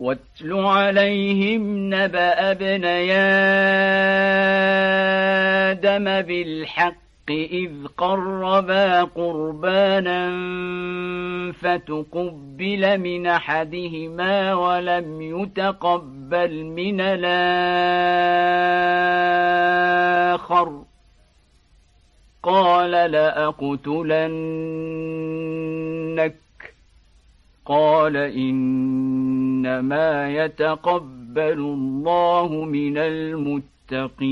واتل عليهم نبأ ابن آدم بالحق إذ قربا قربانا فتقبل من أحدهما ولم يتقبل من الآخر. قال لأقتلنك. قال إنما يتقبل الله من المتقين.